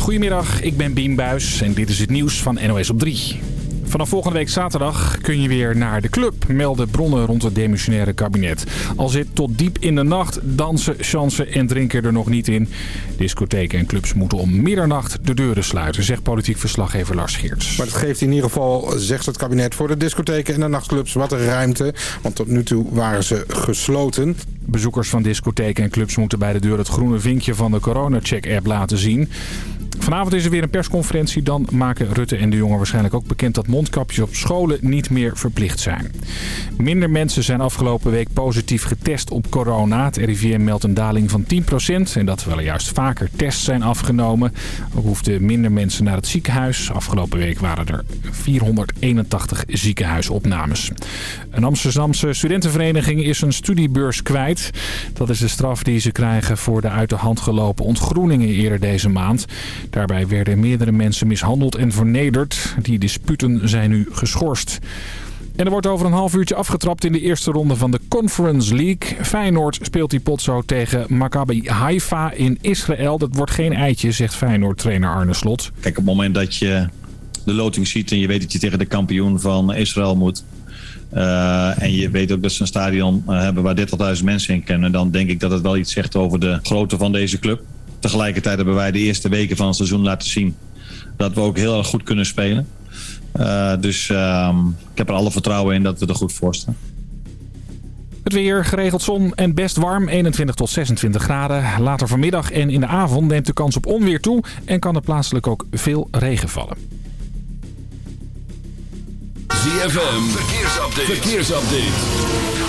Goedemiddag, ik ben Bien Buis en dit is het nieuws van NOS op 3. Vanaf volgende week zaterdag kun je weer naar de club, melden bronnen rond het demissionaire kabinet. Al zit tot diep in de nacht dansen, chansen en drinken er nog niet in. Discotheken en clubs moeten om middernacht de deuren sluiten, zegt politiek verslaggever Lars Geerts. Maar het geeft in ieder geval, zegt het kabinet, voor de discotheken en de nachtclubs wat ruimte. Want tot nu toe waren ze gesloten. Bezoekers van discotheken en clubs moeten bij de deur het groene vinkje van de corona-check-app laten zien. Vanavond is er weer een persconferentie. Dan maken Rutte en de jongen waarschijnlijk ook bekend dat mondkapjes op scholen niet meer verplicht zijn. Minder mensen zijn afgelopen week positief getest op corona. Het RIVM meldt een daling van 10% en dat er juist vaker tests zijn afgenomen. Ook hoefden minder mensen naar het ziekenhuis. Afgelopen week waren er 481 ziekenhuisopnames. Een Amsterdamse studentenvereniging is een studiebeurs kwijt. Dat is de straf die ze krijgen voor de uit de hand gelopen ontgroeningen eerder deze maand. Daarbij werden meerdere mensen mishandeld en vernederd. Die disputen zijn nu geschorst. En er wordt over een half uurtje afgetrapt in de eerste ronde van de Conference League. Feyenoord speelt die pot zo tegen Maccabi Haifa in Israël. Dat wordt geen eitje, zegt Feyenoord-trainer Arne Slot. Kijk, op het moment dat je de loting ziet en je weet dat je tegen de kampioen van Israël moet... Uh, en je weet ook dat ze een stadion uh, hebben waar 30.000 mensen in kennen... dan denk ik dat het wel iets zegt over de grootte van deze club. Tegelijkertijd hebben wij de eerste weken van het seizoen laten zien dat we ook heel erg goed kunnen spelen. Uh, dus uh, ik heb er alle vertrouwen in dat we er goed voor staan. Het weer, geregeld zon en best warm, 21 tot 26 graden. Later vanmiddag en in de avond neemt de kans op onweer toe en kan er plaatselijk ook veel regen vallen. ZFM, verkeersupdate. verkeersupdate.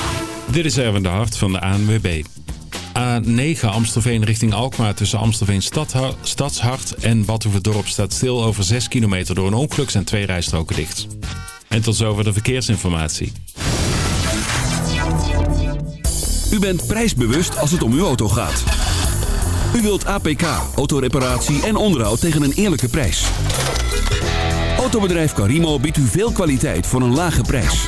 Dit is Erwin de Hart van de ANWB. A9 Amstelveen richting Alkmaar tussen Amstelveen Stadshart en Batuverdorp staat stil over 6 kilometer door een ongeluk zijn twee rijstroken dicht. En tot zover de verkeersinformatie. U bent prijsbewust als het om uw auto gaat. U wilt APK, autoreparatie en onderhoud tegen een eerlijke prijs. Autobedrijf Carimo biedt u veel kwaliteit voor een lage prijs.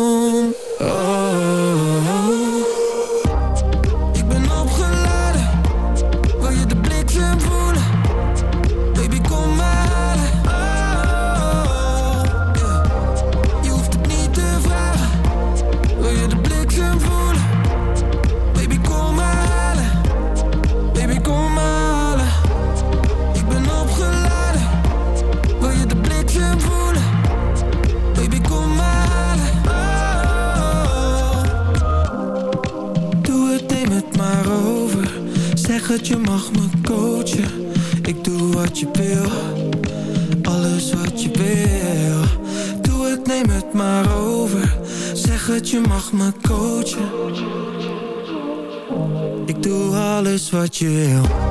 wat je wil.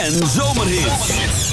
En zomerhits.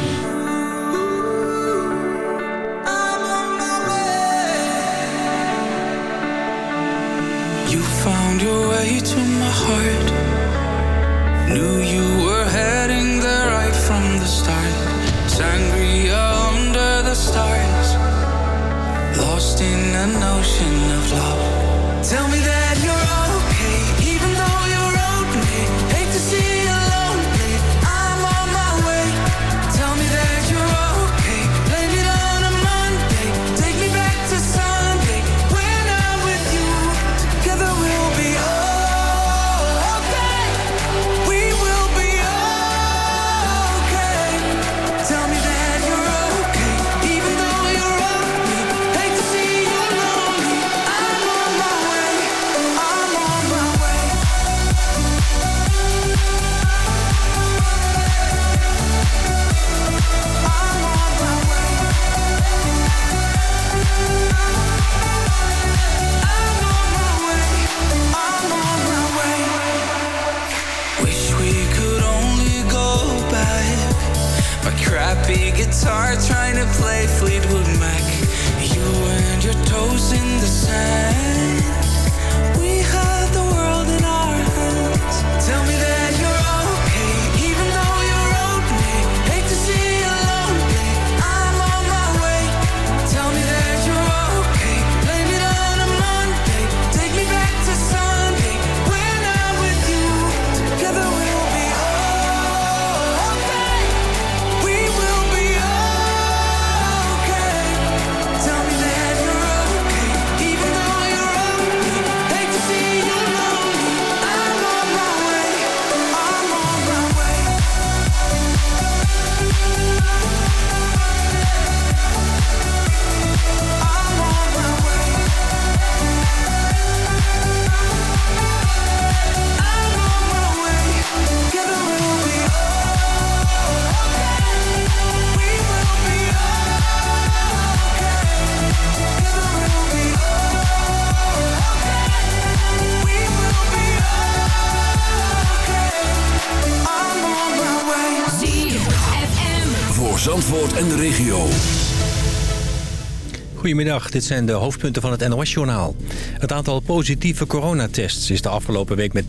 Goedemiddag, dit zijn de hoofdpunten van het NOS-journaal. Het aantal positieve coronatests is de afgelopen week met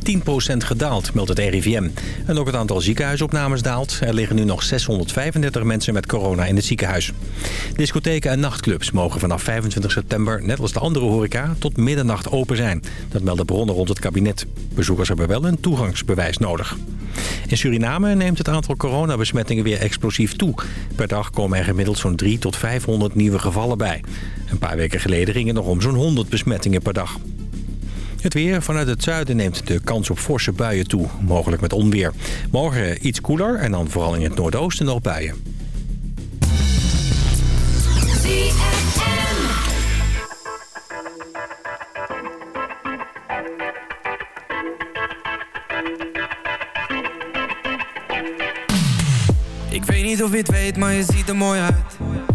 10% gedaald, meldt het RIVM. En ook het aantal ziekenhuisopnames daalt. Er liggen nu nog 635 mensen met corona in het ziekenhuis. Discotheken en nachtclubs mogen vanaf 25 september, net als de andere horeca, tot middernacht open zijn. Dat melden bronnen rond het kabinet. Bezoekers hebben wel een toegangsbewijs nodig. In Suriname neemt het aantal coronabesmettingen weer explosief toe. Per dag komen er gemiddeld zo'n 3 tot 500 nieuwe gevallen bij. Een paar weken geleden ging het nog om zo'n 100 besmettingen per dag. Het weer. Vanuit het zuiden neemt de kans op forse buien toe. Mogelijk met onweer. Morgen iets koeler en dan vooral in het noordoosten nog buien. Ik weet niet of je het weet, maar je ziet er mooi uit.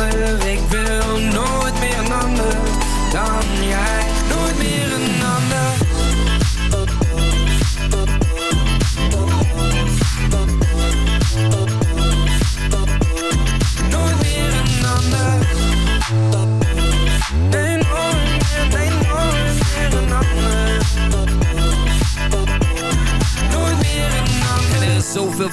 een ander.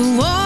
the wall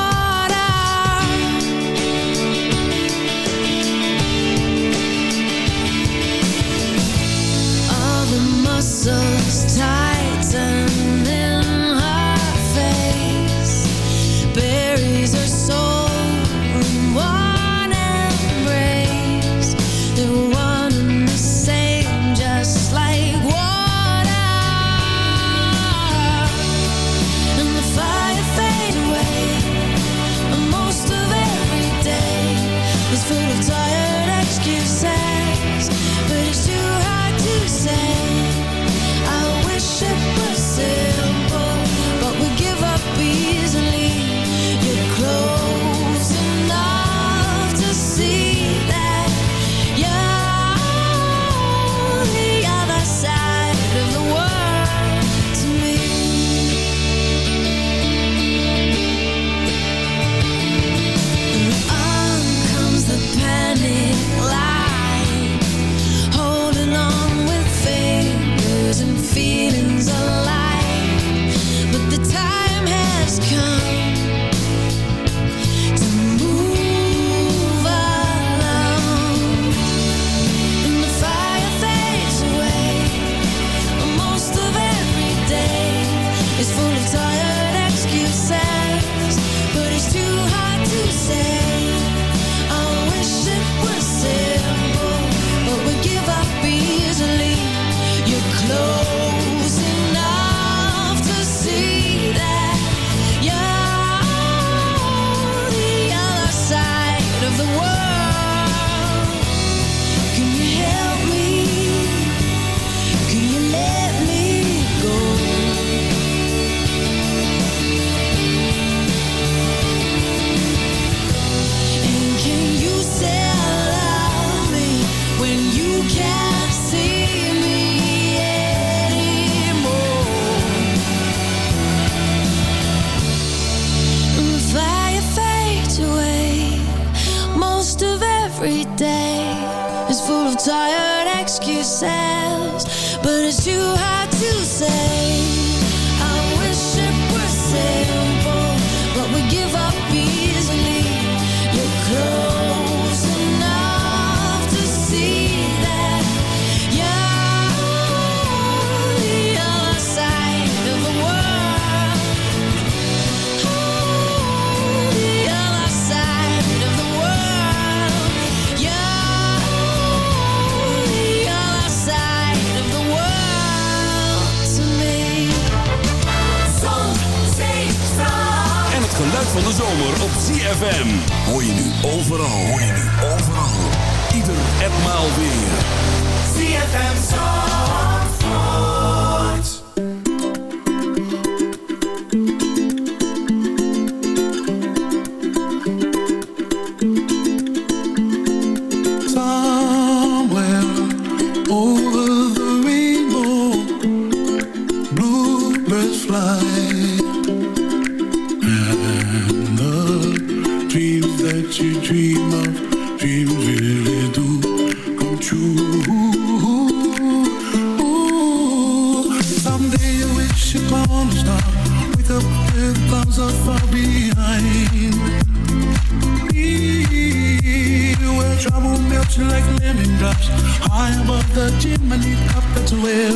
High above the chimney top, that's where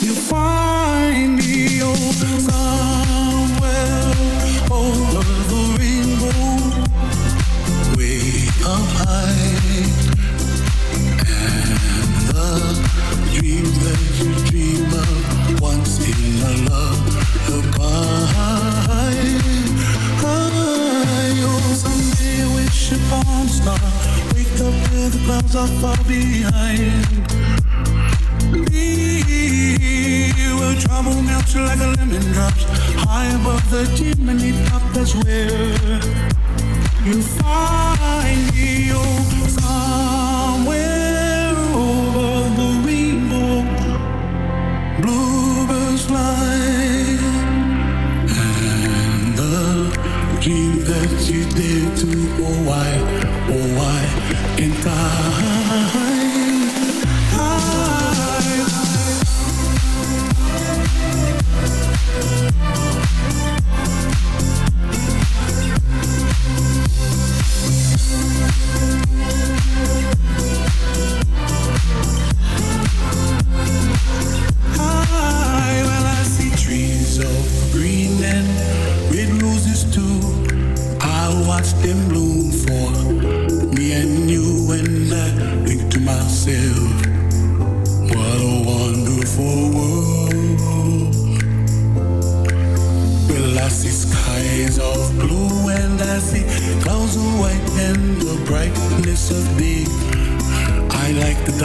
you find me, oh are far behind. We will trouble melt like a lemon drops high above the chimney top. That's where you find me. Oh, somewhere over the rainbow, bluebirds fly, and the dream that you did to. Oh, why? Oh, why? in taart.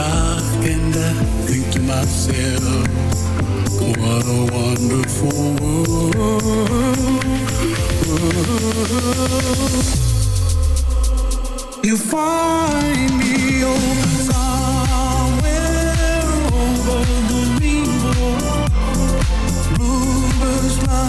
back and I think to myself, what a wonderful world. You find me oh, somewhere over the rainbow, blue birds fly.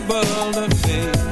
world of fate.